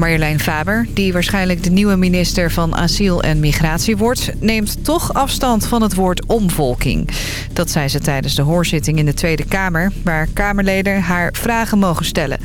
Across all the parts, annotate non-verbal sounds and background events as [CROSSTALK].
Marjolein Faber, die waarschijnlijk de nieuwe minister van Asiel en Migratie wordt... neemt toch afstand van het woord omvolking. Dat zei ze tijdens de hoorzitting in de Tweede Kamer... waar Kamerleden haar vragen mogen stellen.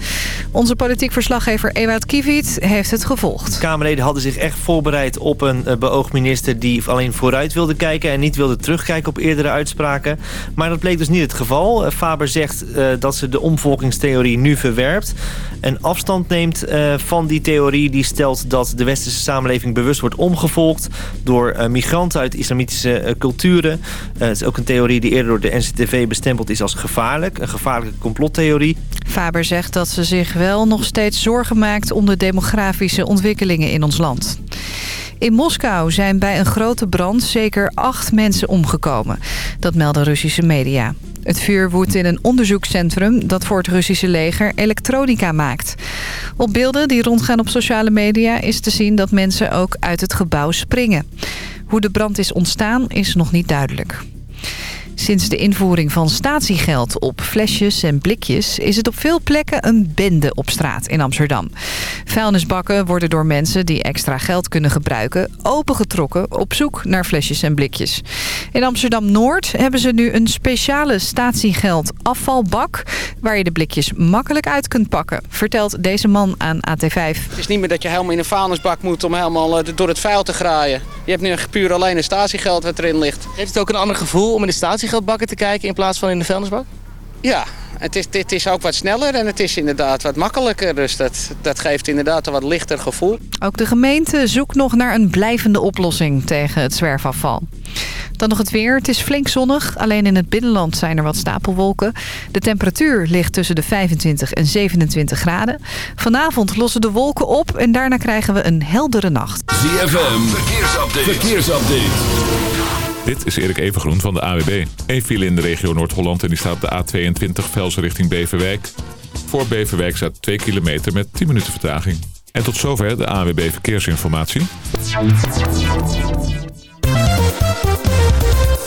Onze politiek verslaggever Ewout Kiviet heeft het gevolgd. Kamerleden hadden zich echt voorbereid op een eh, beoogd minister... die alleen vooruit wilde kijken en niet wilde terugkijken op eerdere uitspraken. Maar dat bleek dus niet het geval. Eh, Faber zegt uh, dat ze de omvolkingstheorie nu verwerpt... en afstand neemt van die theorie die stelt dat de westerse samenleving bewust wordt omgevolkt door uh, migranten uit islamitische uh, culturen. Uh, het is ook een theorie die eerder door de NCTV bestempeld is als gevaarlijk. Een gevaarlijke complottheorie. Faber zegt dat ze zich wel nog steeds zorgen maakt om de demografische ontwikkelingen in ons land. In Moskou zijn bij een grote brand zeker acht mensen omgekomen. Dat melden Russische media. Het vuur woedt in een onderzoekscentrum dat voor het Russische leger elektronica maakt. Op beelden die rondgaan op sociale media is te zien dat mensen ook uit het gebouw springen. Hoe de brand is ontstaan is nog niet duidelijk. Sinds de invoering van statiegeld op flesjes en blikjes... is het op veel plekken een bende op straat in Amsterdam. Vuilnisbakken worden door mensen die extra geld kunnen gebruiken... opengetrokken op zoek naar flesjes en blikjes. In Amsterdam-Noord hebben ze nu een speciale statiegeld afvalbak... waar je de blikjes makkelijk uit kunt pakken, vertelt deze man aan AT5. Het is niet meer dat je helemaal in een vuilnisbak moet om helemaal door het vuil te graaien. Je hebt nu puur alleen een statiegeld wat erin ligt. Heeft het ook een ander gevoel om in de statiegeldbakken te kijken in plaats van in de vuilnisbak? Ja, het is, het is ook wat sneller en het is inderdaad wat makkelijker. Dus dat, dat geeft inderdaad een wat lichter gevoel. Ook de gemeente zoekt nog naar een blijvende oplossing tegen het zwerfafval. Dan nog het weer. Het is flink zonnig. Alleen in het binnenland zijn er wat stapelwolken. De temperatuur ligt tussen de 25 en 27 graden. Vanavond lossen de wolken op en daarna krijgen we een heldere nacht. ZFM, verkeersupdate. verkeersupdate. Dit is Erik Evengroen van de AWB. Een file in de regio Noord-Holland en die staat op de A22 Velsen richting Beverwijk. Voor Beverwijk staat 2 kilometer met 10 minuten vertraging. En tot zover de AWB Verkeersinformatie.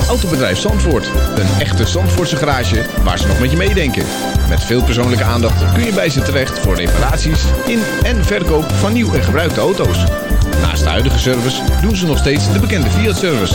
Autobedrijf Zandvoort. Een echte Zandvoortse garage waar ze nog met je meedenken. Met veel persoonlijke aandacht kun je bij ze terecht voor reparaties in en verkoop van nieuw en gebruikte auto's. Naast de huidige service doen ze nog steeds de bekende Fiat-service.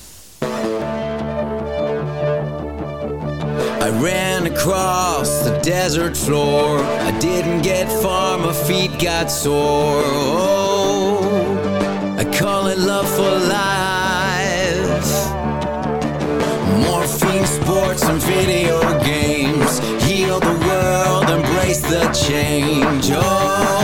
I ran across the desert floor. I didn't get far, my feet got sore. Oh, I call it love for life. Morphine, sports, and video games. Heal the world, embrace the change. Oh,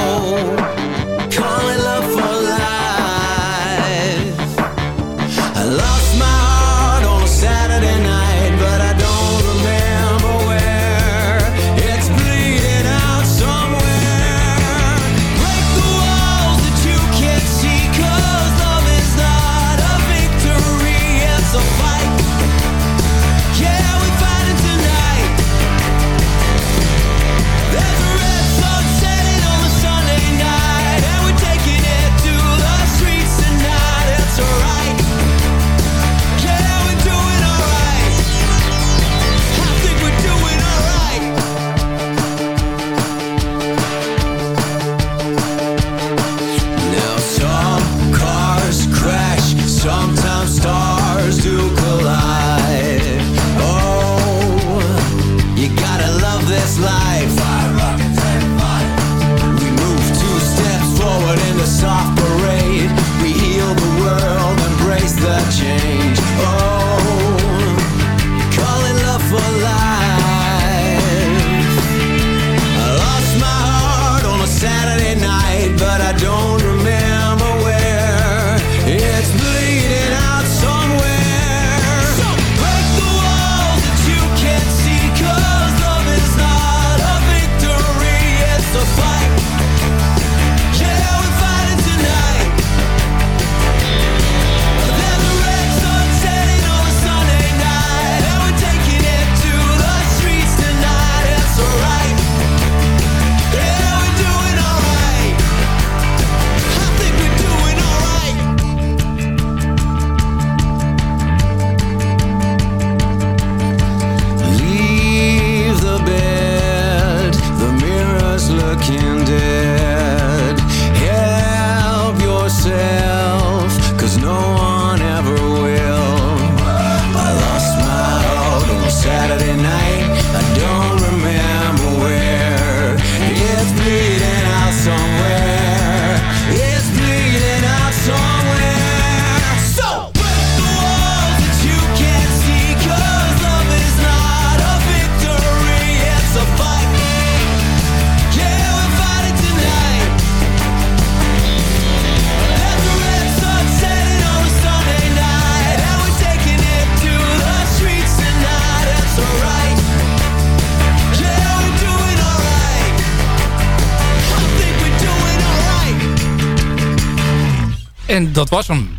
En dat was hem.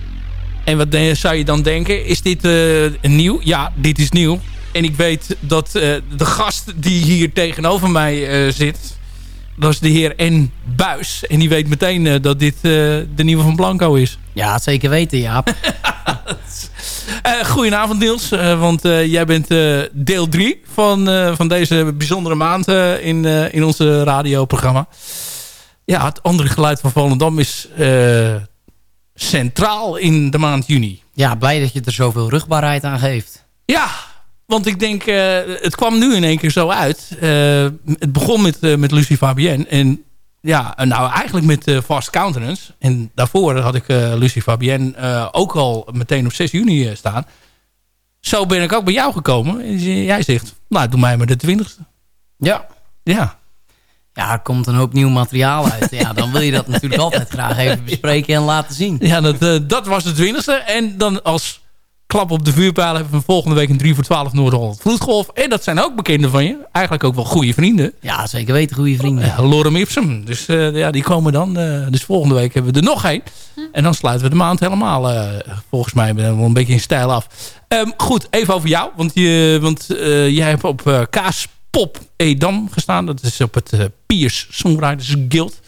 En wat zou je dan denken? Is dit eh, nieuw? Ja, dit is nieuw. En ik weet dat eh, de gast die hier tegenover mij eh, zit... dat is de heer N. Buis. En die weet meteen eh, dat dit eh, de nieuwe van Blanco is. Ja, zeker weten, Jaap. [LAUGHS] Eh goedenavond Niels, want eh, jij bent eh, deel 3 van, eh, van deze bijzondere maand eh, in, eh, in onze radioprogramma. Ja, het andere geluid van Volendam is eh, centraal in de maand juni. Ja, blij dat je er zoveel rugbaarheid aan geeft. Ja, want ik denk, eh, het kwam nu in één keer zo uit. Eh, het begon met, eh, met Lucie Fabienne. En ja, nou eigenlijk met Fast Countenance. En daarvoor had ik Lucie Fabienne ook al meteen op 6 juni staan. Zo ben ik ook bij jou gekomen. En jij zegt, nou doe mij maar de 20ste. Ja. Ja. Ja, er komt een hoop nieuw materiaal uit. [LAUGHS] Ja, dan wil je dat natuurlijk altijd graag even bespreken en laten zien. Ja, dat, eh, dat was de 20ste. En dan als klap op de vuurpijl hebben we volgende week een 3 voor 12 Noord-Holland Vloedgolf. En dat zijn ook bekenden van je. Eigenlijk ook wel goede vrienden. Ja, zeker weten, goede vrienden. Eh, Lorem Ipsum. Dus eh, ja, die komen dan. eh, dus volgende week hebben we er nog één. En dan sluiten we de maand helemaal, eh, volgens mij, wel een beetje in stijl af. Ehm, goed, even over jou. Want, je, want eh, jij hebt op eh Kaaspop Edam gestaan. Dat is op het eh, Piers Songwriters Guild.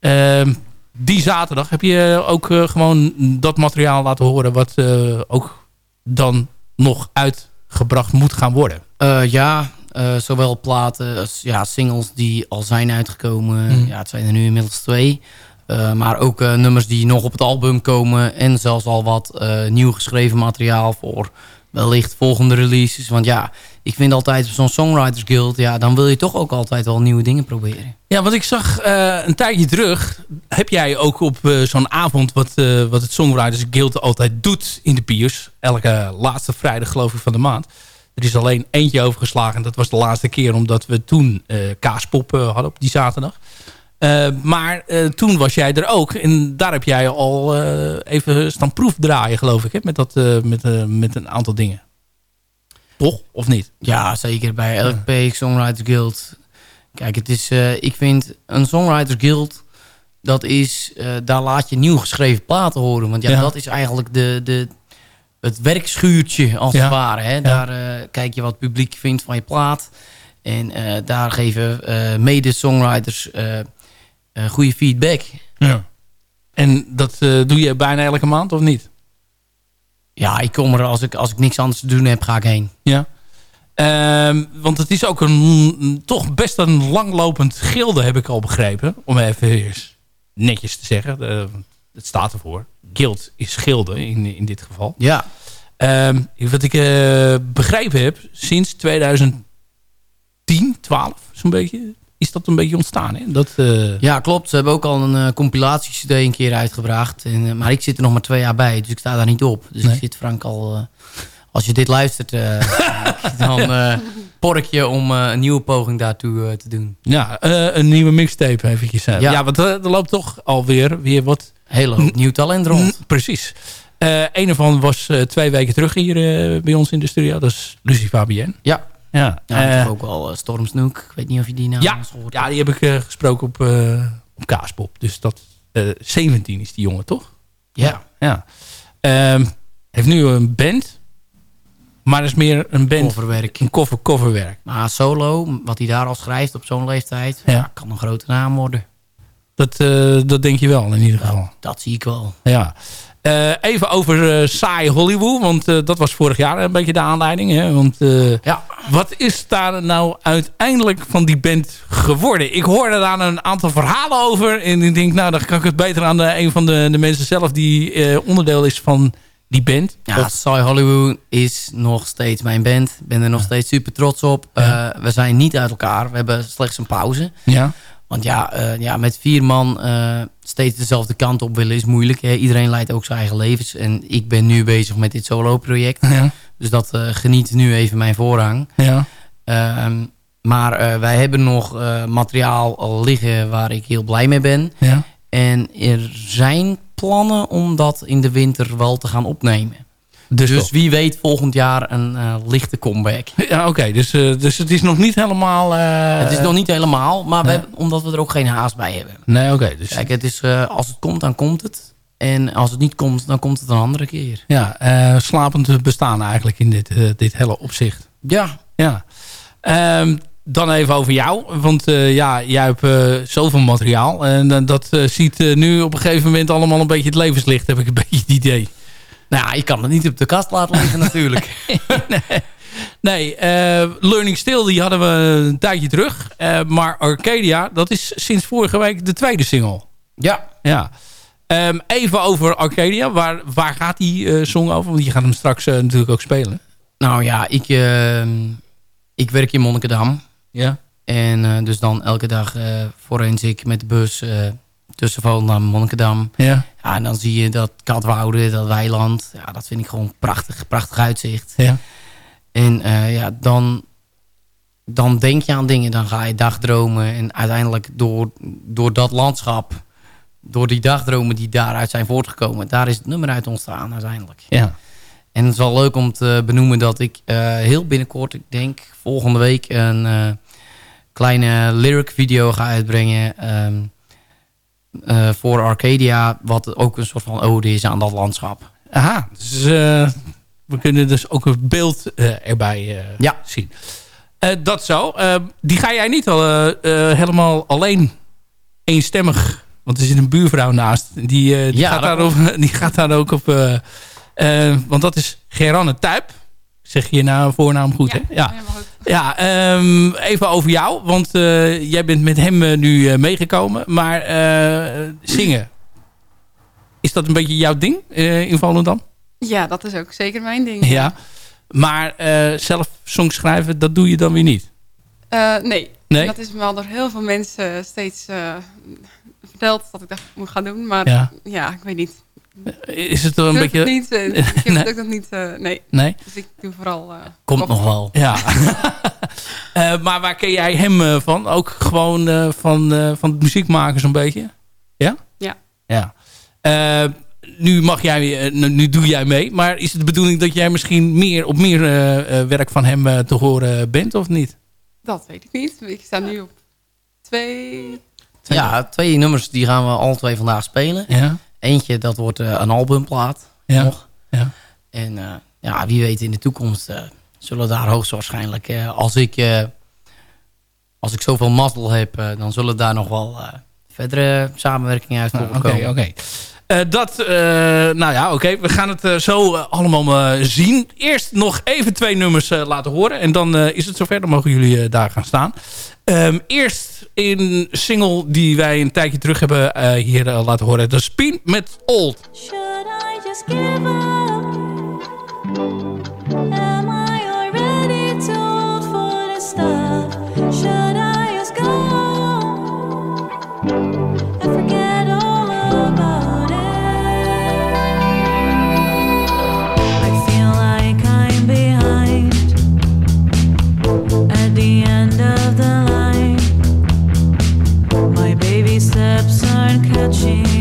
Ehm, die zaterdag heb je ook eh, gewoon dat materiaal laten horen... wat eh, ook dan nog uitgebracht moet gaan worden. Eh, ja, eh, zowel platen als ja, singles die al zijn uitgekomen. Mhm. Ja, het zijn er nu inmiddels twee. Eh, maar ook eh, nummers die nog op het album komen. En zelfs al wat eh, nieuw geschreven materiaal voor wellicht volgende releases. Want ja, ik vind altijd zo'n Songwriters Guild... Ja, dan wil je toch ook altijd wel nieuwe dingen proberen. Ja, want ik zag eh, een tijdje terug... heb jij ook op eh, zo'n avond... Wat, eh, wat het Songwriters Guild altijd doet in de Piers... elke laatste vrijdag geloof ik van de maand... er is alleen eentje overgeslagen. Dat was de laatste keer omdat we toen Kaaspop eh, hadden op die zaterdag. Eh, maar eh, toen was jij er ook. En daar heb jij al eh, even staan proefdraaien geloof ik. Hè? Met, dat, met, met een aantal dingen. Toch? Of niet? Ja, zeker bij LP, Songwriters Guild. Kijk, het is, ik vind een Songwriters Guild... dat is, daar laat je nieuw geschreven platen horen. Want ja, Ja. dat is eigenlijk de, de, het werkschuurtje als Ja. het ware. Hè? Daar kijk je wat het publiek vindt van je plaat. En daar geven mede-songwriters goede feedback. Ja. En dat eh, doe je bijna elke maand of niet? Ja, ik kom er als ik, als ik niks anders te doen heb, ga ik heen. Ja. Ehm, want het is ook een, toch best een langlopend gilde, heb ik al begrepen. Om even eens netjes te zeggen. Eh, het staat ervoor. Guild is gilde in, in dit geval. Ja. Ehm, wat ik eh, begrepen heb, sinds 2010, 12 zo'n beetje, is dat een beetje ontstaan. Hè? Dat, eh, Ja, klopt. Ze hebben ook al een eh compilatie-cd een keer uitgebracht. En, eh, maar ik zit er nog maar twee jaar bij, dus ik sta daar niet op. Dus Nee. ik zit Frank al... als je dit luistert, [LAUGHS] [LAUGHS] dan pork je om een nieuwe poging daartoe te doen. ja, een nieuwe mixtape eventjes. Ja, Ja. want er loopt toch alweer weer wat Heel hoop nieuw talent rond. Precies. Een ervan was twee weken terug hier bij ons in de studio. Dat is Lucie Fabienne. Ja. Ja, Ja, eh, ook wel uh, Storm Snoek. Ik weet niet of je die nou ja, gehoord ja, die heb ik eh, gesproken op, eh, op Kaaspop. Dus dat eh 17 is die jongen, toch? Ja. ja. Ehm, heeft nu een band. Maar is meer een band. Coverwerk. Een cover, coverwerk. Maar solo, wat hij daar al schrijft op zo'n leeftijd... Ja. Ja. kan een grote naam worden. Dat, eh, dat denk je wel in ieder geval. Dat zie ik wel. Ja. Eh, even over eh saai Hollywood. Want eh, dat was vorig jaar een beetje de aanleiding. Hè? Want Ja. wat is daar nou uiteindelijk van die band geworden? Ik hoorde daar een aantal verhalen over. En ik denk, nou, dan kan ik het beter aan de, een van de, de mensen zelf... die onderdeel is van die band. Ja, Of- Soy Hollywood is nog steeds mijn band. Ik ben er nog steeds super trots op. Ja. We zijn niet uit elkaar. We hebben slechts een pauze. ja. Want ja, eh, ja met vier man eh, steeds dezelfde kant op willen is moeilijk. Hè. Iedereen leidt ook zijn eigen levens. En ik ben nu bezig met dit solo-project. Ja. Dus dat eh, geniet nu even mijn voorrang. Ja. Ehm, maar wij hebben nog materiaal al liggen waar ik heel blij mee ben. Ja. En er zijn plannen om dat in de winter wel te gaan opnemen. Dus, Dus wie weet volgend jaar een eh, lichte comeback. Ja, oké. Dus, eh, dus het is nog niet helemaal... eh, het is nog niet helemaal, maar we hebben, omdat we er ook geen haast bij hebben. Nee, oké. dus, Kijk, het is, als het komt, dan komt het. En als het niet komt, dan komt het een andere keer. Ja, slapend bestaan eigenlijk in dit, dit hele opzicht. Ja. Ja. Ehm, dan even over jou. Want ja, jij hebt eh, zoveel materiaal. En eh, dat ziet nu op een gegeven moment allemaal een beetje het levenslicht. Heb ik een [LAUGHS] beetje het idee. Nou ik kan het niet op de kast laten liggen natuurlijk. [LAUGHS] Nee, eh, Learning Still die hadden we een tijdje terug. Eh, maar Arcadia, dat is sinds vorige week de tweede single. Ja. Ja. Ehm, even over Arcadia. Waar, waar gaat die eh, song over? Want je gaat hem straks natuurlijk ook spelen. Nou ja, ik, ehm, ik werk in Monnikendam. Ja. En dus dan elke dag eh forensic met de bus eh, tussen Volendam en Monnikendam. Ja. Ja, en dan zie je dat Katwoude, dat weiland. Ja, dat vind ik gewoon prachtig, prachtig uitzicht. Ja. En eh, ja, dan, dan denk je aan dingen, dan ga je dagdromen. En uiteindelijk door, door dat landschap, door die dagdromen die daaruit zijn voortgekomen... daar is het nummer uit ontstaan uiteindelijk. Ja. En het is wel leuk om te benoemen dat ik eh, heel binnenkort, ik denk volgende week... een eh, kleine lyric video ga uitbrengen ehm, eh, voor Arcadia... wat ook een soort van ode is aan dat landschap. Aha, dus eh, we kunnen dus ook een beeld eh, erbij eh, zien. Dat zo. Die ga jij niet al, helemaal alleen eenstemmig... want er zit een buurvrouw naast. Die, die, Ja, gaat, daar op, [LAUGHS] die gaat daar ook op... want dat is Geranne Tuip. Zeg je je nou voornaam goed, hè? Ja. Ja, ehm, even over jou. Want eh, jij bent met hem eh, nu eh, meegekomen. Maar eh, zingen... Is dat een beetje jouw ding eh, in Volendam? Ja, dat is ook zeker mijn ding. Ja. Maar eh, zelf songs schrijven, dat doe je dan weer niet. Eh, nee. Nee? dat is me al door heel veel mensen steeds eh, verteld dat ik dat moet gaan doen. Maar Ja. ja, ik weet niet. Is het een beetje... het niet. eh, [LAUGHS] ik heb Nee. het ook nog niet. eh, nee. Nee? Dus ik doe vooral... eh, Komt nog wel. [LAUGHS] Ja. [LAUGHS] Eh, maar waar ken jij hem eh, van? Ook gewoon eh, van, eh, van het muziek maken zo'n beetje? Ja? Ja. Ja. Eh, nu, mag jij, nu, doe jij mee. Maar is het de bedoeling dat jij misschien meer op meer eh, eh, werk van hem te horen bent of niet? Dat weet ik niet. Ik sta nu op twee... Ja, twee nummers die gaan we alle twee vandaag spelen. Ja. Eentje, dat wordt eh, een albumplaat. Ja. Nog. Ja. En eh, ja, wie weet in de toekomst eh, zullen daar hoogstwaarschijnlijk... als, ik, als ik zoveel mazzel heb, dan zullen daar nog wel verdere samenwerkingen uit Ah, voortkomen. Oké, oké. Eh, dat, eh, nou ja, oké. We gaan het eh, zo allemaal zien. Eerst nog even twee nummers laten horen. En dan is het zover. Dan mogen jullie daar gaan staan. Ehm, eerst een single die wij een tijdje terug hebben hier laten horen. Dat is met Old. Should I just give? watching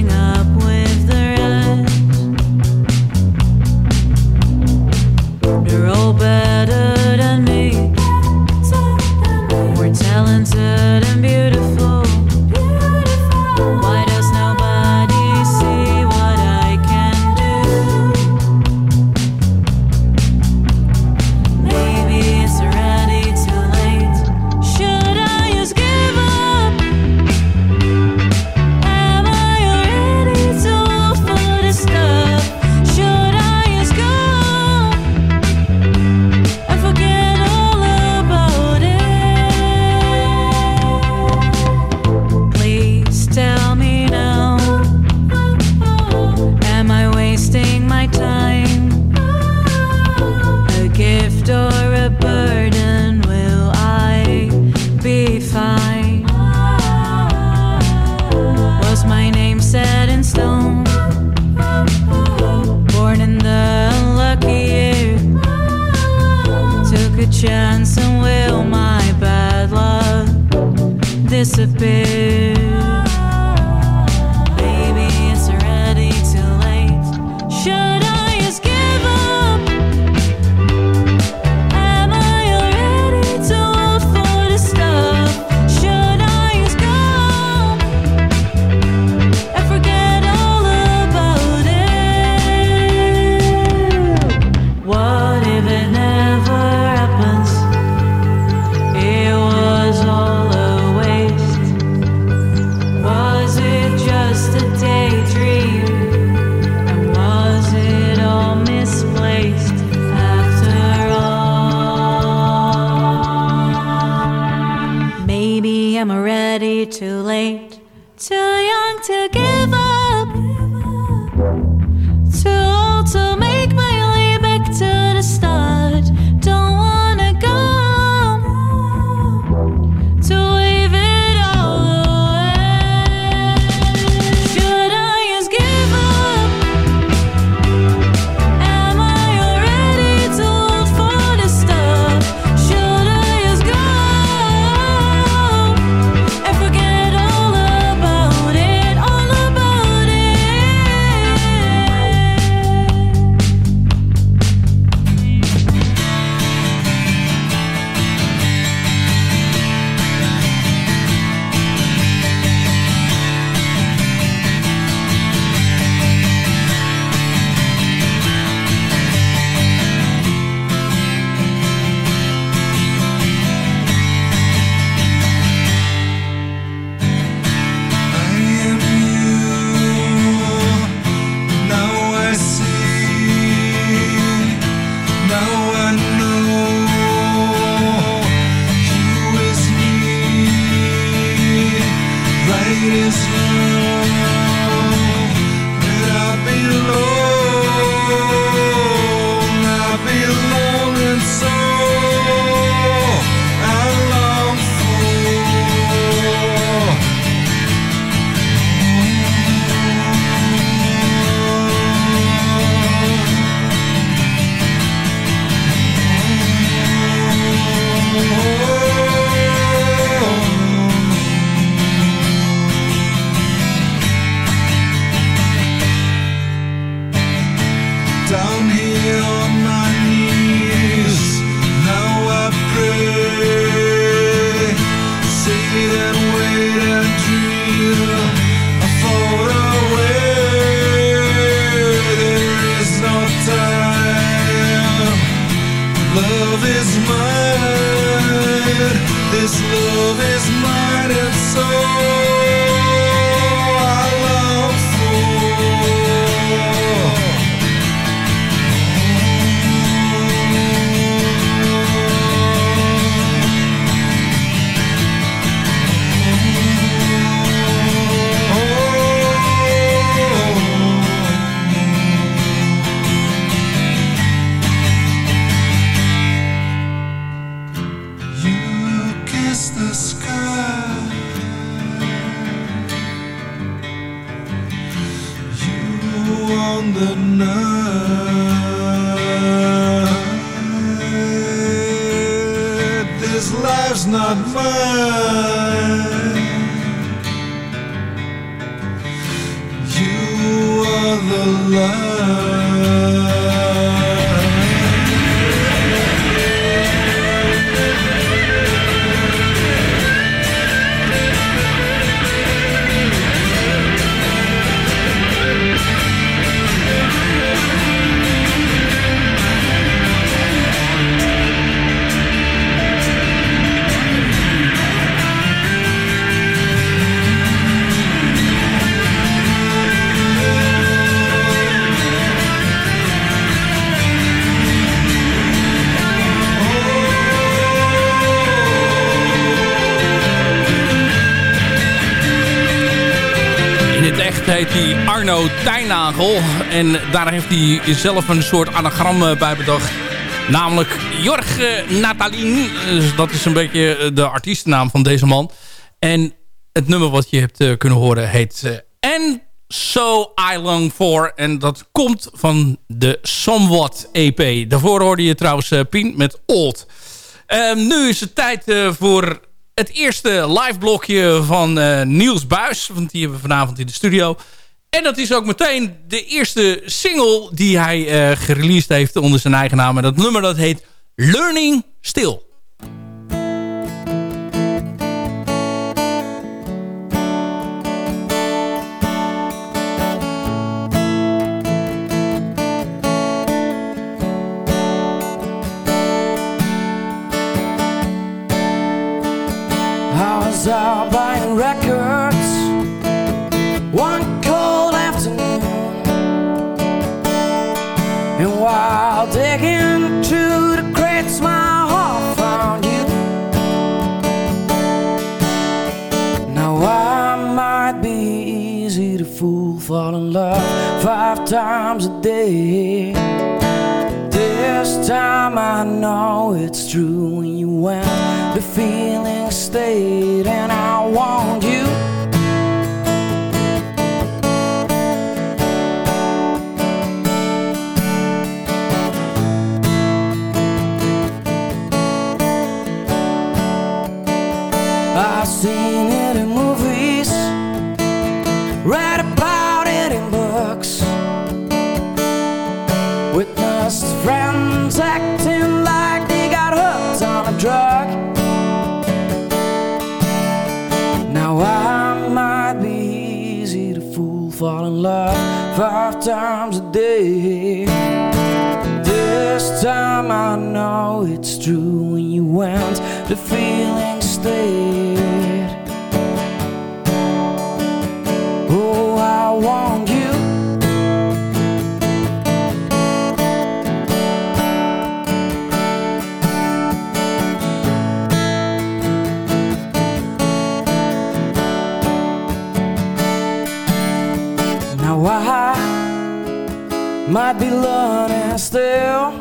this love En daar heeft hij zelf een soort anagram eh, bij bedacht. Namelijk Jorge Natalien. Dus dat is een beetje eh, de artiestennaam van deze man. En het nummer wat je hebt eh, kunnen horen heet... eh, And So I Long For. En dat komt van de Somewhat EP. Daarvoor hoorde je trouwens eh, Pien met Old. Ehm, nu is het tijd eh, voor het eerste live blokje van eh, Niels Buis. Want die hebben we vanavond in de studio. En dat is ook meteen de eerste single die hij eh gereleased heeft onder zijn eigen naam. En dat nummer dat heet Learning Still. Fall in love five times a day. This time I know it's true when you went, the feeling stayed, and I want you. Five times a day. This time I know it's true when you went, the feeling stayed. Might be learning still.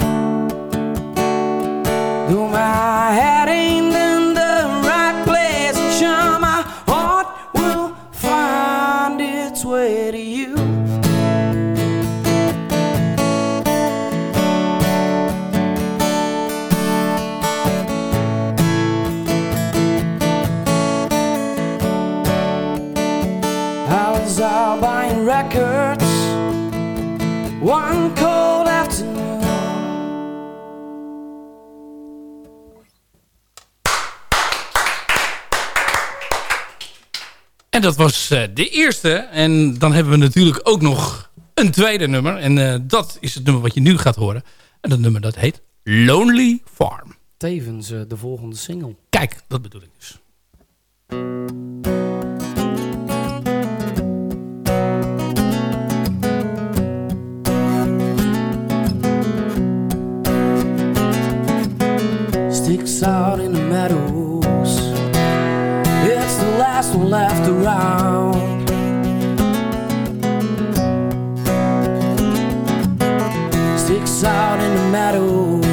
Dat was eh, de eerste. En dan hebben we natuurlijk ook nog een tweede nummer. En eh, dat is het nummer wat je nu gaat horen. En dat nummer dat heet Lonely Farm. tevens eh, de volgende single. Kijk, dat bedoel ik dus. Sticks out in the meadows. Last one left around. Sticks out in the meadows.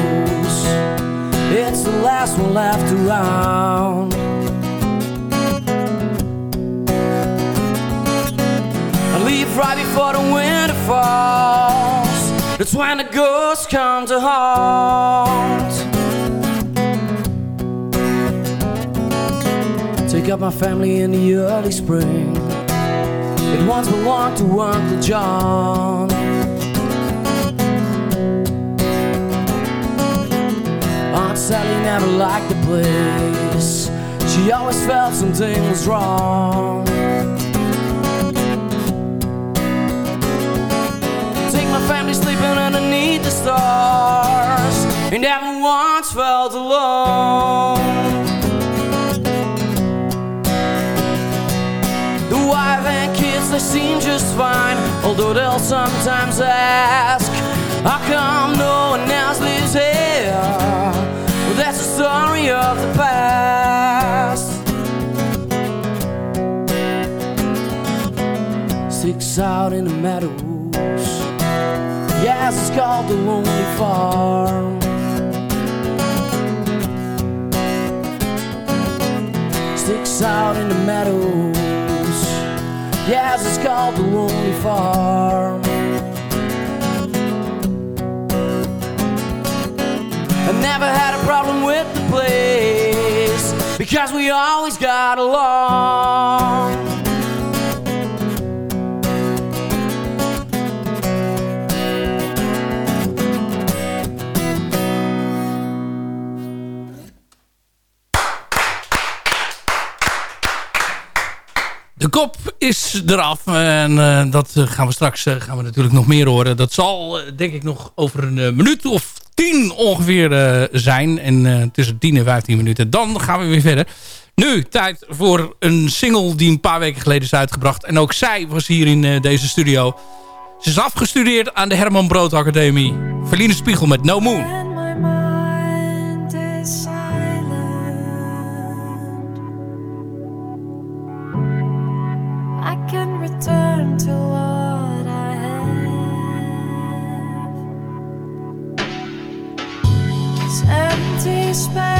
It's the last one left around. I leave right before the winter falls. That's when the ghosts come to haunt. Take up my family in the early spring. It once belonged to Uncle John. Aunt Sally never liked the place. She always felt something was wrong. Take my family sleeping underneath the stars. And never once felt alone. Wife and kids, they seem just fine. Although they'll sometimes ask, How come no one else lives here? Well, that's the story of the past. Six out in the meadows. Yes, it's called the Lonely Farm. Sticks out in the meadows. Yes, it's called the Lonely Farm. I never had a problem with the place because we always got along. Is eraf. En eh, dat eh, gaan we straks eh, gaan we natuurlijk nog meer horen. Dat zal denk ik nog over een minuut of tien ongeveer zijn. En tussen 10 en 15 minuten. Dan gaan we weer verder. Nu tijd voor een single die een paar weken geleden is uitgebracht. En ook zij was hier in deze studio. Ze is afgestudeerd aan de Herman Brood Academie. Verline Spiegel met No Moon. Empty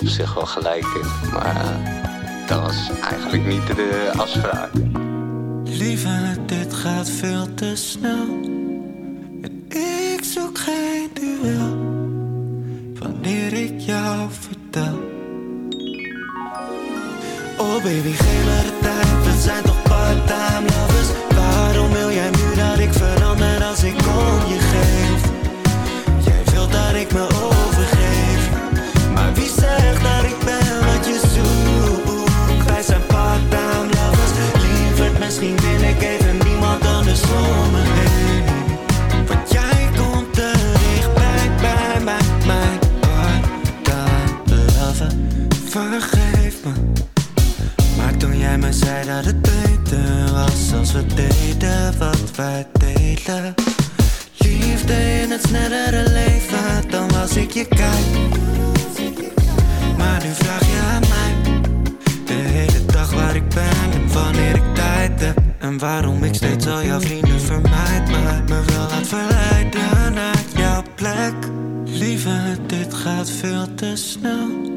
Op zich wel gelijk in, maar eh, dat was eigenlijk niet de afspraak. Lieve, dit gaat veel te snel. En ik zoek geen duel. Wanneer ik jou vertel. Oh baby, geef me de tijd. We zijn toch part-time als we deden wat wij deden. Liefde in het snellere leven, dan was ik je kijk. Maar nu vraag je aan mij de hele dag waar ik ben en wanneer ik tijd heb. En waarom ik steeds al jouw vrienden vermijd, maar me wel laat verleiden naar jouw plek. Lieve, dit gaat veel te snel.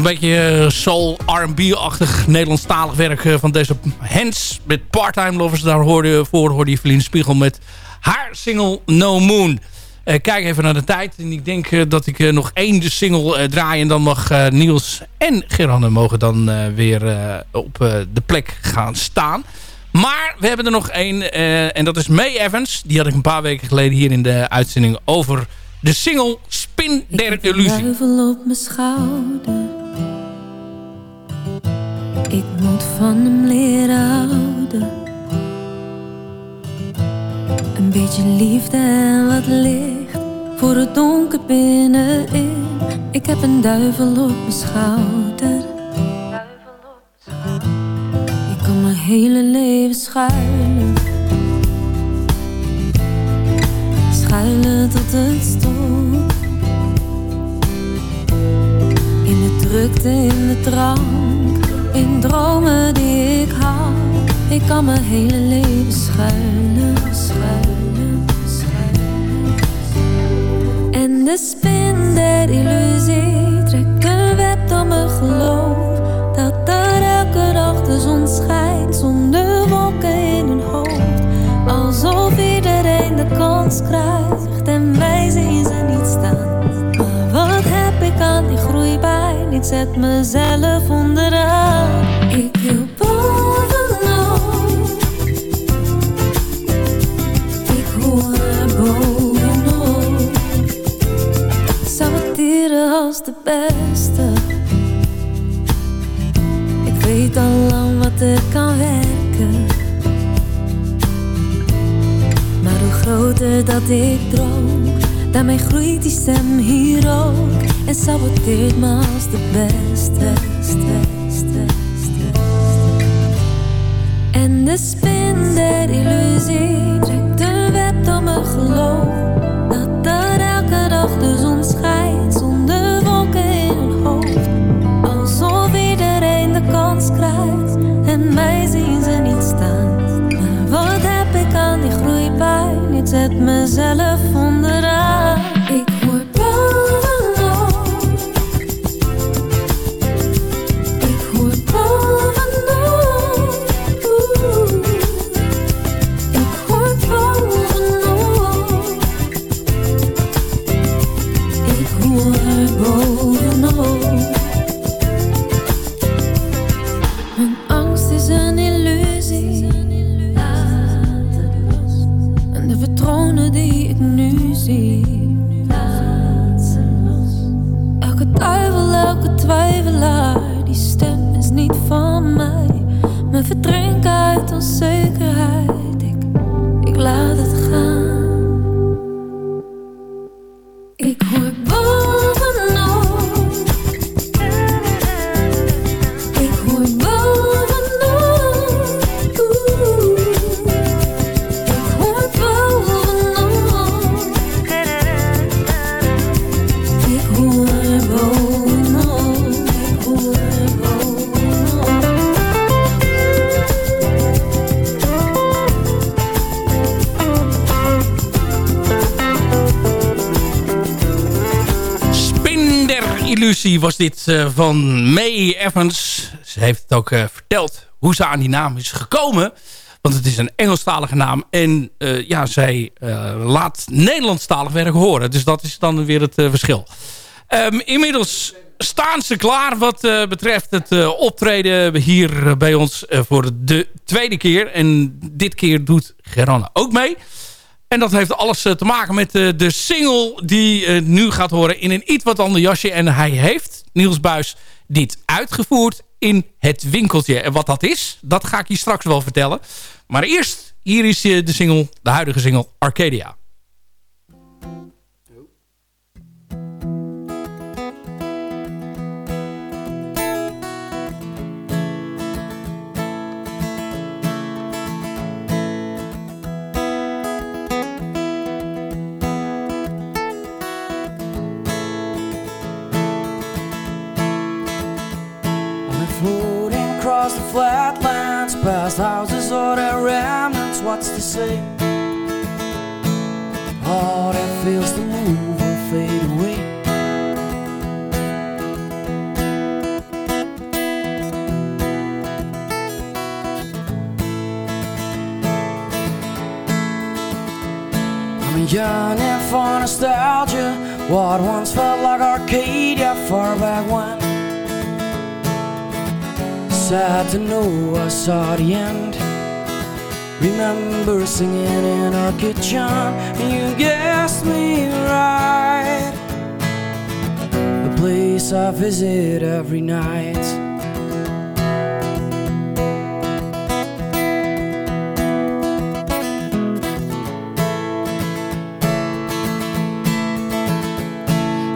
Een beetje eh, soul R&B-achtig Nederlandstalig werk eh, van deze Hens met Part-Time Lovers. Daar hoorde je voor hoorde je Feline Spiegel met haar single No Moon. Eh, kijk even naar de tijd. En ik denk dat ik nog één single draai. En dan mag Niels en Geranne mogen dan weer op de plek gaan staan. Maar we hebben er nog één. en dat is May Evans. Die had ik een paar weken geleden hier in de uitzending over de single Spin der Illusie. duivel op mijn schouder. Ik moet van hem leren houden. Een beetje liefde en wat licht voor het donker binnenin. Ik heb een duivel op mijn schouder. Ik kan mijn hele leven schuilen. Schuilen tot het stopt. In de drukte, in de drank, in dromen die ik haal. Ik kan mijn hele leven schuilen, schuilen, schuilen. En de spin der illusie trekt een web door mijn geloof. Zet mezelf onderaan. Ik wil bovenop. Ik hoor bovenop. Saboteren als de beste. Ik weet al lang wat er kan werken. Maar hoe groter dat ik droom, daarmee groeit die stem hier ook. En saboteert me als de beste. En de spin der illusie trekt een wet om me geloof. Dat er elke dag de zon schijnt zonder wolken in hun hoofd. Alsof iedereen de kans krijgt en mij zien ze niet staan. Maar wat heb ik aan die groeipijn? Ik zet mezelf om. Was dit eh, van May Evans. Ze heeft het ook eh, verteld hoe ze aan die naam is gekomen. Want het is een Engelstalige naam. En eh, ja, zij laat Nederlandstalig werk horen. Dus dat is dan weer het verschil. Ehm, inmiddels staan ze klaar wat betreft het optreden hier bij ons voor de tweede keer. En dit keer doet Geranne ook mee. En dat heeft alles eh, te maken met eh, de single die eh, nu gaat horen in een iets wat ander jasje. En hij heeft, Niels Buis, dit uitgevoerd in het winkeltje. En wat dat is, dat ga ik je straks wel vertellen. Maar eerst, hier is de single, de huidige single Arcadia. Across the flatlands, past houses or their remnants. What's to say? All that feels to move will fade away. I'm yearning for nostalgia. What once felt like Arcadia far back when. Sad to know I saw the end. Remember singing in our kitchen, and you guessed me right. The place I visit every night.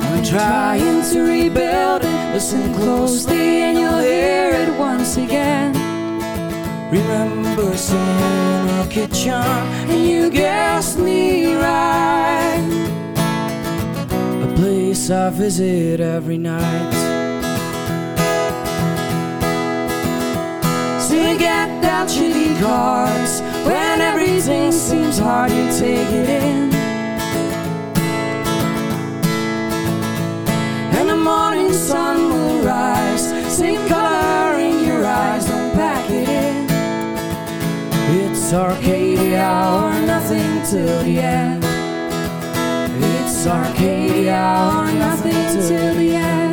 I'm trying to rebuild. Listen closely, and you'll hear once again. Remember singing in our kitchen, and you guessed me right. A place I visit every night. So you get down shitty cards when everything seems hard. You take it in. and the morning sun will rise. Same color It's Arcadia or nothing till the end. It's Arcadia or nothing till the end.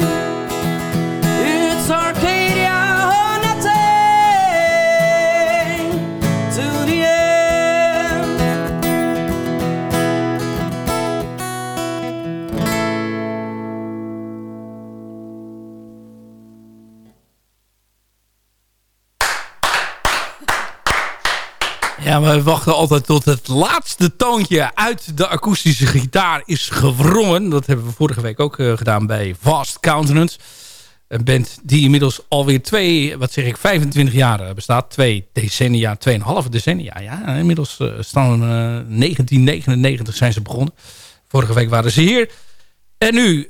Ja, we wachten altijd tot het laatste toontje uit de akoestische gitaar is gewrongen. Dat hebben we vorige week ook eh, gedaan bij Vast Countenance. Een band die inmiddels alweer twee, wat zeg ik, 25 jaar eh, bestaat. Twee decennia, tweeënhalve decennia. Ja, inmiddels eh, staan we, eh, 1999 zijn ze begonnen. Vorige week waren ze hier. En nu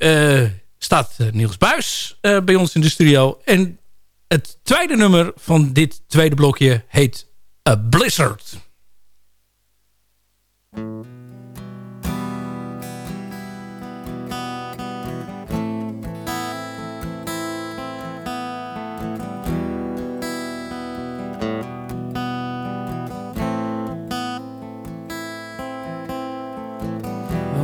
staat Niels Buis bij ons in de studio. En het tweede nummer van dit tweede blokje heet A Blizzard.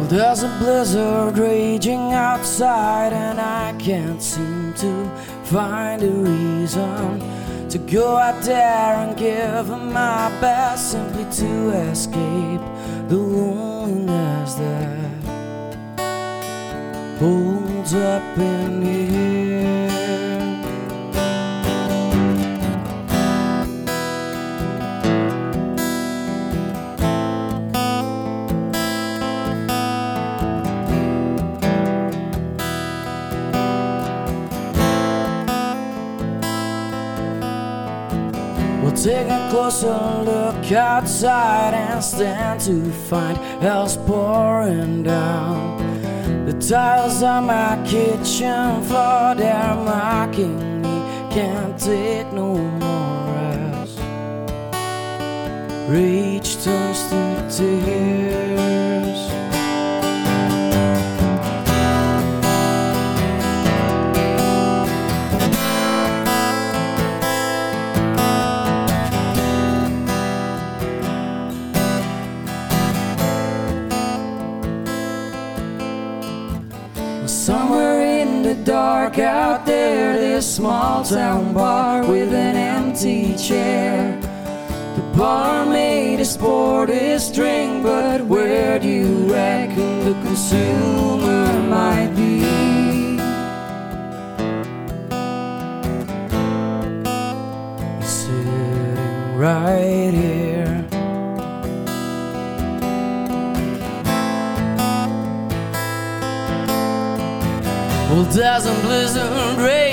There's a blizzard raging outside, and I can't seem to find a reason to go out there and give my best simply to escape the loneliness that holds up in here. Take a closer look outside and stand to find hell's pouring down. The tiles on my kitchen floor, they're mocking me. Can't take no more rest. Rage turns to tears. Small town bar with an empty chair. The barmaid has poured his drink, but where do you reckon the consumer might be? Sitting right here. Well, a blizzard raging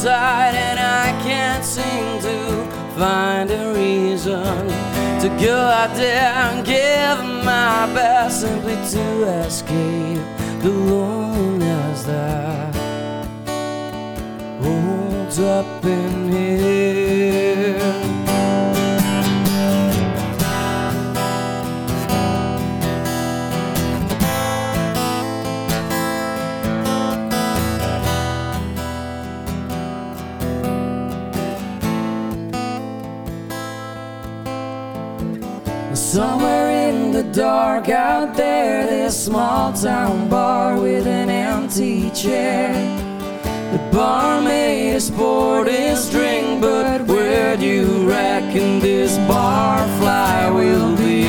outside, and I can't seem to find a reason to go out there and give my best simply to escape the loneliness that holds up in here. Dark out there, this small town bar with an empty chair. The barmaid has poured his drink, but where do you reckon this barfly will be?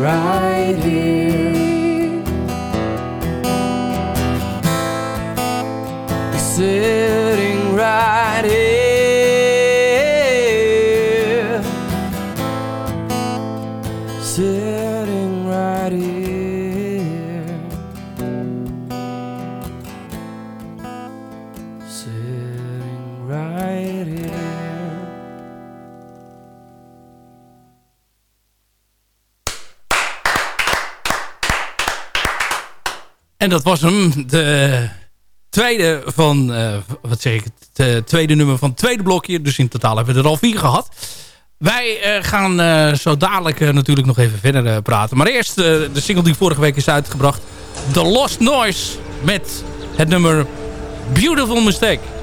Right here. sitting En dat was hem. De tweede van, eh, wat zeg ik, het eh, tweede nummer van het tweede blokje. Dus in totaal hebben we er al vier gehad. Wij eh, gaan zo dadelijk natuurlijk nog even verder praten. Maar eerst de single die vorige week is uitgebracht. The Lost Noise met het nummer Beautiful Mistake.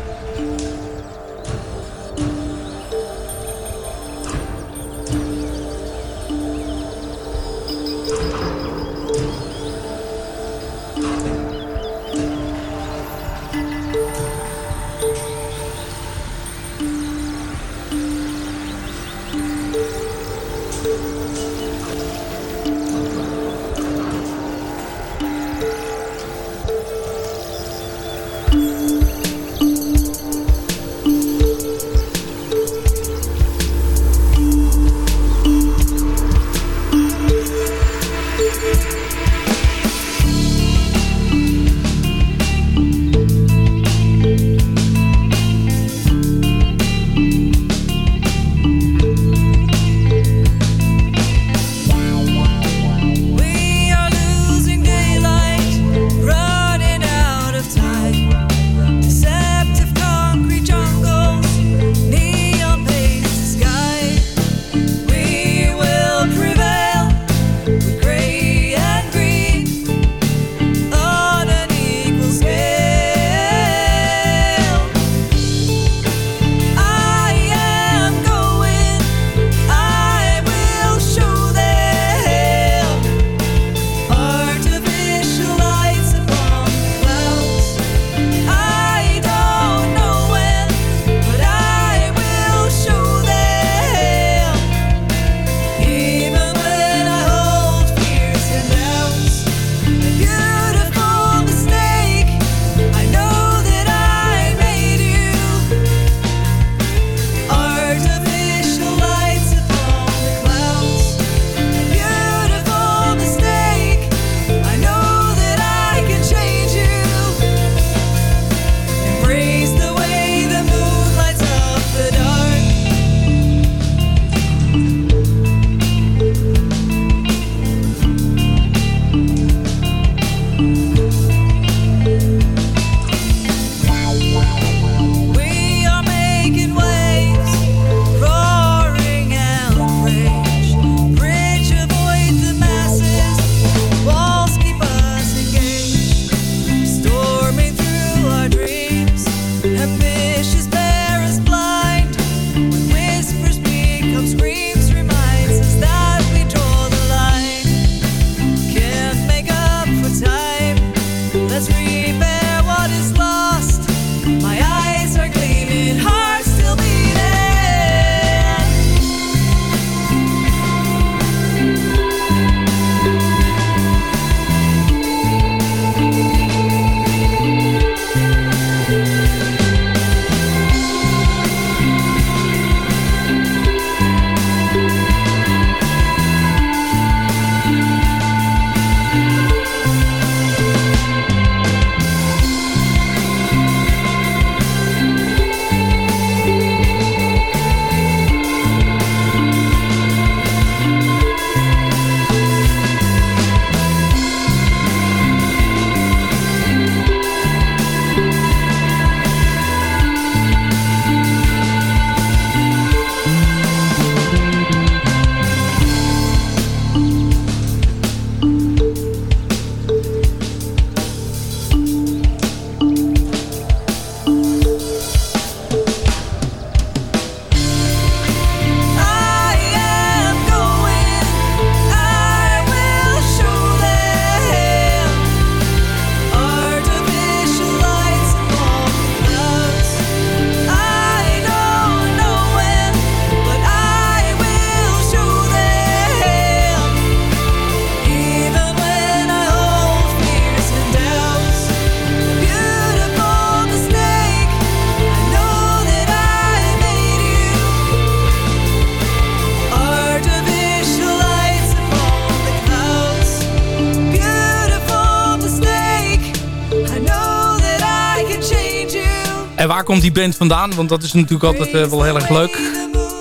Komt die band vandaan? Want dat is natuurlijk altijd eh, wel heel erg leuk.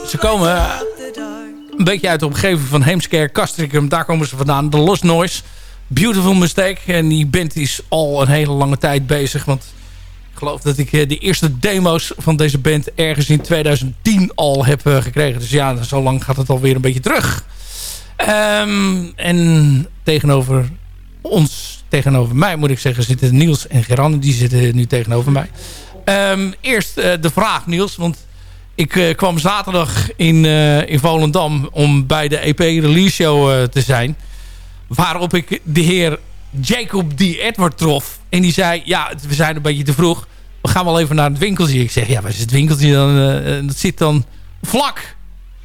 Ze komen eh, een beetje uit de omgeving van Heemskerk, Castricum. Daar komen ze vandaan. De Lost Noise. Beautiful Mistake. En die band is al een hele lange tijd bezig. Want ik geloof dat ik eh, de eerste demo's van deze band ergens in 2010 al heb gekregen. Dus ja, zo lang gaat het alweer een beetje terug. Ehm, en tegenover ons, tegenover mij moet ik zeggen, zitten Niels en Geran. Die zitten nu tegenover mij. Ehm, eerst eh, de vraag, Niels. Want ik eh, kwam zaterdag in, eh, in Volendam om bij de EP Release Show te zijn. Waarop ik de heer Jacob D. Edward trof. En die zei, ja, we zijn een beetje te vroeg. We gaan wel even naar het winkeltje. Ik zeg, ja, waar is het winkeltje dan? Dat zit dan vlak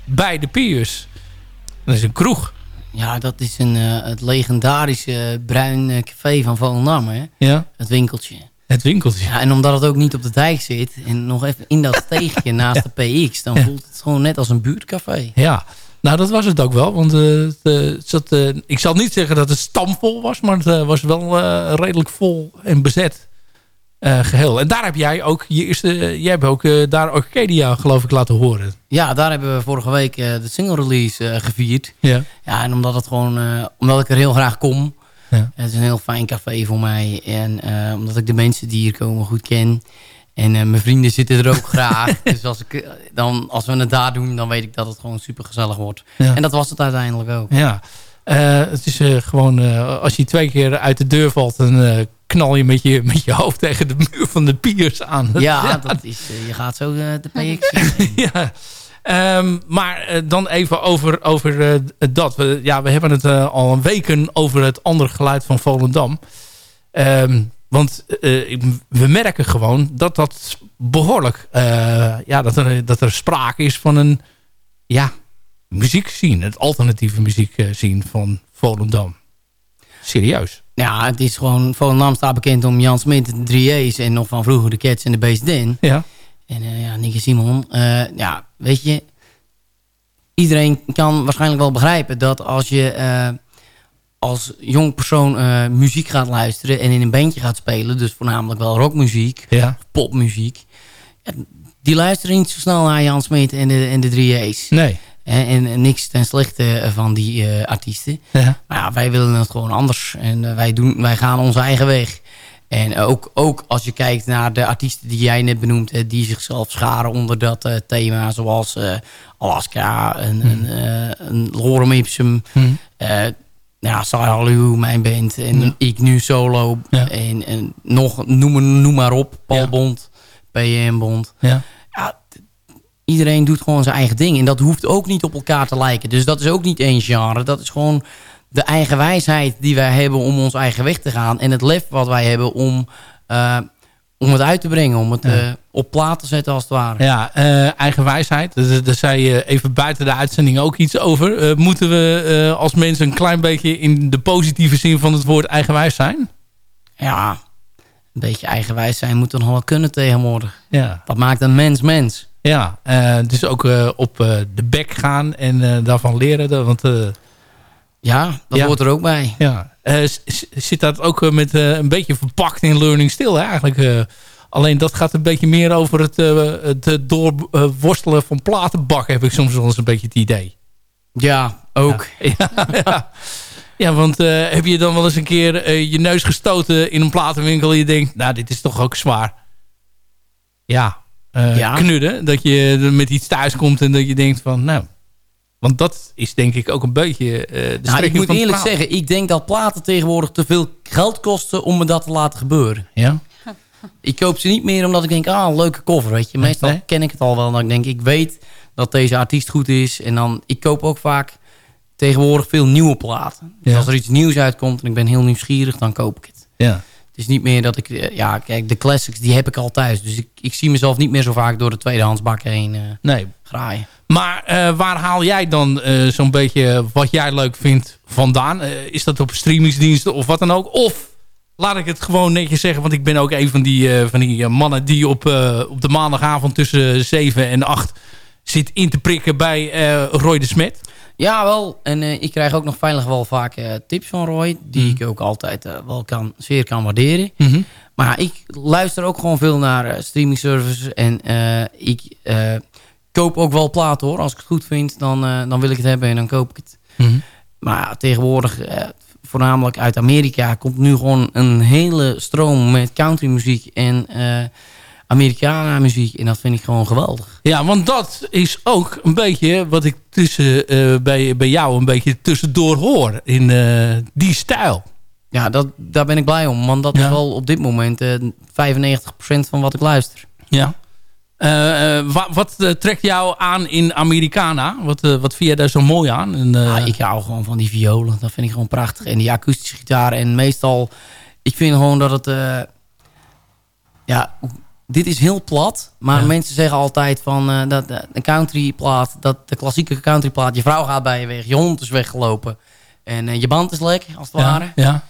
bij de Piers. Dat is een kroeg. Ja, dat is een, het legendarische bruin café van Volendam, hè? Ja. Het winkeltje. Het winkeltje. Ja, en omdat het ook niet op de dijk zit en nog even in dat [LAUGHS] steegje naast de PX, dan voelt het gewoon net als een buurtcafé. Ja, nou dat was het ook wel. Want eh, het, eh, het zat, eh, ik zal niet zeggen dat het stamvol was, maar het was wel redelijk vol en bezet eh, geheel. En daar heb jij ook je eerste, jij hebt ook daar Arcadia geloof ik laten horen. Ja, daar hebben we vorige week de single release gevierd. Ja. Ja, en omdat het gewoon, omdat ik er heel graag kom. Ja. Het is een heel fijn café voor mij. En eh, omdat ik de mensen die hier komen goed ken. En eh, mijn vrienden zitten er ook graag. [LAUGHS] Dus als, ik, eh, dan, als we het daar doen, dan weet ik dat het gewoon super gezellig wordt. Ja. En dat was het uiteindelijk ook. Ja, het is gewoon, als je twee keer uit de deur valt, dan knal je met, je met je hoofd tegen de muur van de piers aan. Ja, [LAUGHS] dat is, je gaat zo de [LAUGHS] PX ja. Ehm, maar eh, dan even over, over eh, dat. We, ja, we hebben het eh, al een weken over het andere geluid van Volendam. Ehm, want we merken gewoon dat dat behoorlijk... eh, ja, dat er, dat er sprake is van een ja, muziek zien. Het alternatieve muziek zien van Volendam. Serieus. Ja, het is gewoon... Volendam staat bekend om Jan Smit, de 3A's... en nog van vroeger de Cats en de Bass Den. Ja. En ja, Nicky Simon. ja, weet je... Iedereen kan waarschijnlijk wel begrijpen dat als je eh, als jong persoon eh, muziek gaat luisteren... en in een bandje gaat spelen, dus voornamelijk wel rockmuziek, Ja. popmuziek... die luisteren niet zo snel naar Jan Smit en de, en de 3A's. Nee. En, en niks ten slechte van die eh, artiesten. Ja. Maar ja, wij willen het gewoon anders. En eh, wij, doen, wij gaan onze eigen weg. En ook, ook als je kijkt naar de artiesten die jij net benoemd hebt... die zichzelf scharen onder dat eh, thema. Zoals eh, Alaska, een, een, eh, een Lorem Ipsum... Hmm. eh, ja, Sarah mijn band. En ik nu solo. Ja. En, en nog, noem, maar- noem maar op. Paul Bond, PM Bond. Ja. Ja, iedereen doet gewoon zijn eigen ding. En dat hoeft ook niet op elkaar te lijken. Dus dat is ook niet één genre. Dat is gewoon de eigen wijsheid die wij hebben om ons eigen weg te gaan. En het lef wat wij hebben om, eh, om het uit te brengen. Om het Ja. eh, op plaat te zetten als het ware. Ja, eh, eigen wijsheid. Daar daar zei je even buiten de uitzending ook iets over. Moeten we als mensen een klein beetje in de positieve zin van het woord eigenwijs zijn? Ja, een beetje eigenwijs zijn moet dan nog wel kunnen tegenwoordig. Ja. Dat maakt een mens mens. Ja, dus ook op de bek gaan en daarvan leren. Want, Ja, dat Ja. hoort er ook bij. ja. Eh, zit dat ook eh, met eh, een beetje verpakt in learning stil eigenlijk? eh. alleen dat gaat een beetje meer over het, het doorworstelen van platenbak, heb ik soms wel eens een beetje het idee. Ja, ook. Ja, [LAUGHS] ja. Ja, want heb je dan wel eens een keer je neus gestoten in een platenwinkel... en je denkt, nou, dit is toch ook zwaar. Ja, knudden. Dat je met iets thuis komt en dat je denkt van, nou... Want dat is denk ik ook een beetje eh, de Nou, ik moet van eerlijk zeggen, ik denk dat platen tegenwoordig te veel geld kosten om me dat te laten gebeuren. Ja? [LAUGHS] Ik koop ze niet meer omdat ik denk, ah, een leuke cover, weet je. Meestal Nee. ken ik het al wel. Dan denk ik, ik weet dat deze artiest goed is. En dan, ik koop ook vaak tegenwoordig veel nieuwe platen. Dus Ja. als er iets nieuws uitkomt en ik ben heel nieuwsgierig, dan koop ik het. Ja. Het is niet meer dat ik, eh, ja, kijk, de classics, die heb ik al thuis. Dus ik, ik zie mezelf niet meer zo vaak door de tweedehandsbak heen eh, Nee. graaien. Maar eh, waar haal jij dan zo'n beetje wat jij leuk vindt vandaan? Is dat op streamingsdiensten of wat dan ook? Of laat ik het gewoon netjes zeggen, want ik ben ook een van die, van die mannen die op, op de maandagavond tussen 7 en 8 zit in te prikken bij Roy de Smet. Ja, wel. En eh, ik krijg ook nog veilig wel vaak eh, tips van Roy. Die ik ook altijd eh, wel kan, zeer kan waarderen. Mhm. Maar ik luister ook gewoon veel naar streaming services. En ik koop ook wel platen hoor. Als ik het goed vind, dan, dan wil ik het hebben en dan koop ik het. Mhm. Maar tegenwoordig, voornamelijk uit Amerika... komt nu gewoon een hele stroom met countrymuziek en Americana muziek. En dat vind ik gewoon geweldig. Ja, want dat is ook een beetje wat ik tussen, eh, bij, bij jou een beetje tussendoor hoor. In eh, die stijl. Ja, dat, daar ben ik blij om. Want dat is wel op dit moment eh 95% van wat ik luister. Ja. Wa- wat eh, trekt jou aan in Americana? Wat, wat vind jij daar zo mooi aan? En, Ah, ik hou gewoon van die violen. Dat vind ik gewoon prachtig. En die akoestische gitaar. En meestal, ik vind gewoon dat het... ja, dit is heel plat. Maar mensen zeggen altijd van... eh, dat eh, een countryplaat, dat de klassieke countryplaat... je vrouw gaat bij je weg, je hond is weggelopen... en eh, je band is lek, als het ware. Ja.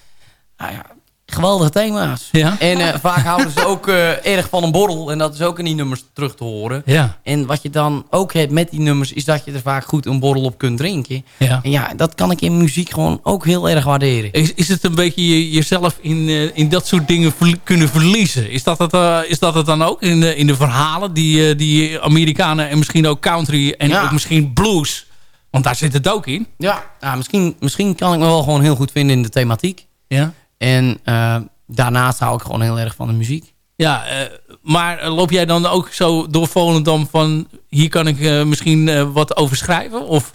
Nou ja, geweldige thema's. Ja. En eh, vaak houden ze ook eh, erg van een borrel. En dat is ook in die nummers terug te horen. Ja. En wat je dan ook hebt met die nummers... is dat je er vaak goed een borrel op kunt drinken. Ja. En ja, dat kan ik in muziek gewoon ook heel erg waarderen. Is, is het een beetje je- jezelf in, eh, in dat soort dingen kunnen verliezen? Is dat het, is dat het dan ook in de, in de verhalen die, die Amerikanen en misschien ook country en Ja. ook misschien blues? Want daar zit het ook in. Ja, nou, misschien, misschien kan ik me wel gewoon heel goed vinden in de thematiek. Ja. En eh, daarnaast hou ik gewoon heel erg van de muziek. Ja, eh, maar eh, loop jij dan ook zo door Volendam van... hier kan ik misschien wat over schrijven? Of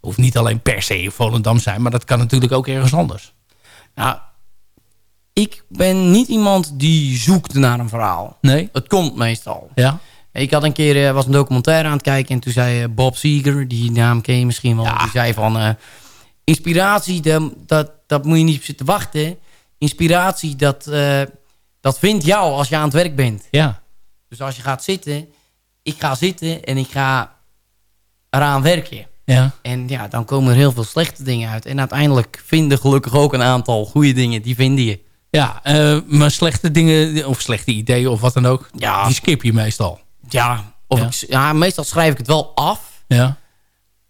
hoeft niet alleen per se in Volendam zijn... maar dat kan natuurlijk ook ergens anders. Nou, ik ben niet iemand die zoekt naar een verhaal. Nee? Het komt meestal. Ja. Ik had een keer, was een documentaire aan het kijken... en toen zei Bob Seger, die naam ken je misschien wel... die zei van... inspiratie, dat, dat, dat moet je niet op zitten wachten. Inspiratie, dat, eh, dat vindt jou als je aan het werk bent. Ja. Dus als je gaat zitten... Ik ga zitten en ik ga eraan werken. Ja. En ja, dan komen er heel veel slechte dingen uit. En uiteindelijk vinden gelukkig ook een aantal goede dingen. Die vinden je. Ja, eh, maar slechte dingen of slechte ideeën of wat dan ook... Ja. die skip je meestal. Ja, of Ja. Ik, ja, meestal schrijf ik het wel af. Ja.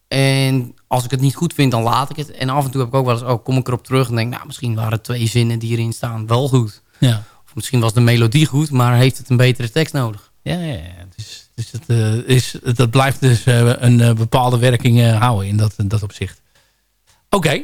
En als ik het niet goed vind, dan laat ik het. En af en toe heb ik ook wel eens, oh, kom ik erop terug en denk, nou, misschien waren twee zinnen die erin staan wel goed. Ja. Of misschien was de melodie goed, maar heeft het een betere tekst nodig. Ja, ja, ja. Dus, dus dat, is, dat blijft dus eh, een eh, bepaalde werking eh, houden in dat, in dat opzicht. Oké.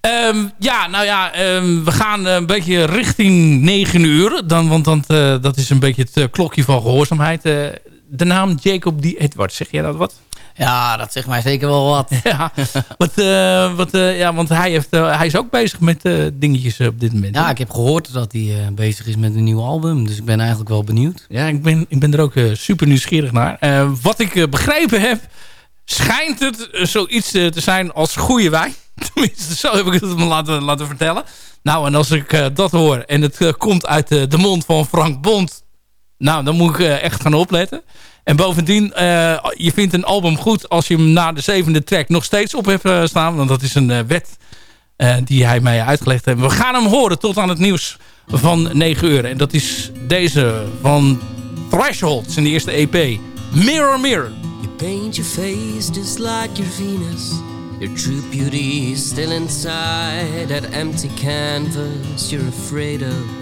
Ehm, ja, nou ja, ehm, we gaan een beetje richting 9 uur. Dan, want dan, dat is een beetje het klokje van gehoorzaamheid. Eh, de naam Jacob D. Edwards, zeg jij dat wat? Ja, dat zegt mij zeker wel wat. [LAUGHS] Ja, wat, eh, wat, eh, ja want hij, heeft, eh, hij is ook bezig met dingetjes op dit moment. Ja, ik heb gehoord dat hij bezig is met een nieuw album. Dus ik ben eigenlijk wel benieuwd. Ja, ik ben, ik ben er ook super nieuwsgierig naar. Wat ik begrepen heb, schijnt het zoiets te zijn als goede wijn. [LAUGHS] Tenminste, zo heb ik het me laten, laten vertellen. Nou, en als ik dat hoor en het komt uit de mond van Frank Bond... Nou, dan moet ik echt gaan opletten. En bovendien, eh, je vindt een album goed als je hem na de zevende track nog steeds op hebt eh, staan. Want dat is een eh, wet die hij mij uitgelegd heeft. We gaan hem horen tot aan het nieuws van 9 uur. En dat is deze van Thresholds in de eerste EP. Mirror Mirror. You paint your face just like your Venus. Your true beauty is still inside that empty canvas you're afraid of.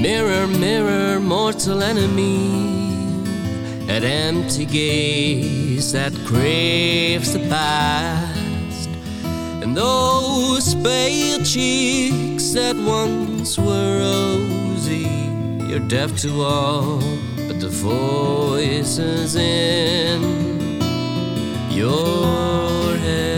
Mirror, mirror, mortal enemy, that empty gaze that craves the past, and those pale cheeks that once were rosy. You're deaf to all but the voices in your head.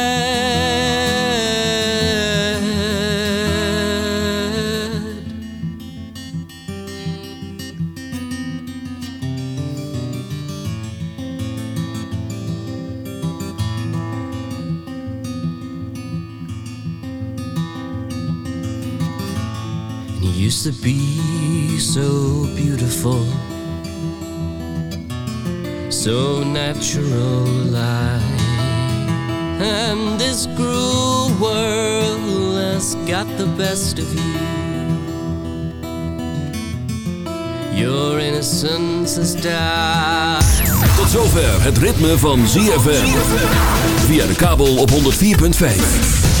To be so beautiful, so natural like. And this cruel world has got the best of you. Your innocence has died. Tot zover het ritme van ZFM. Via de kabel op 104.5.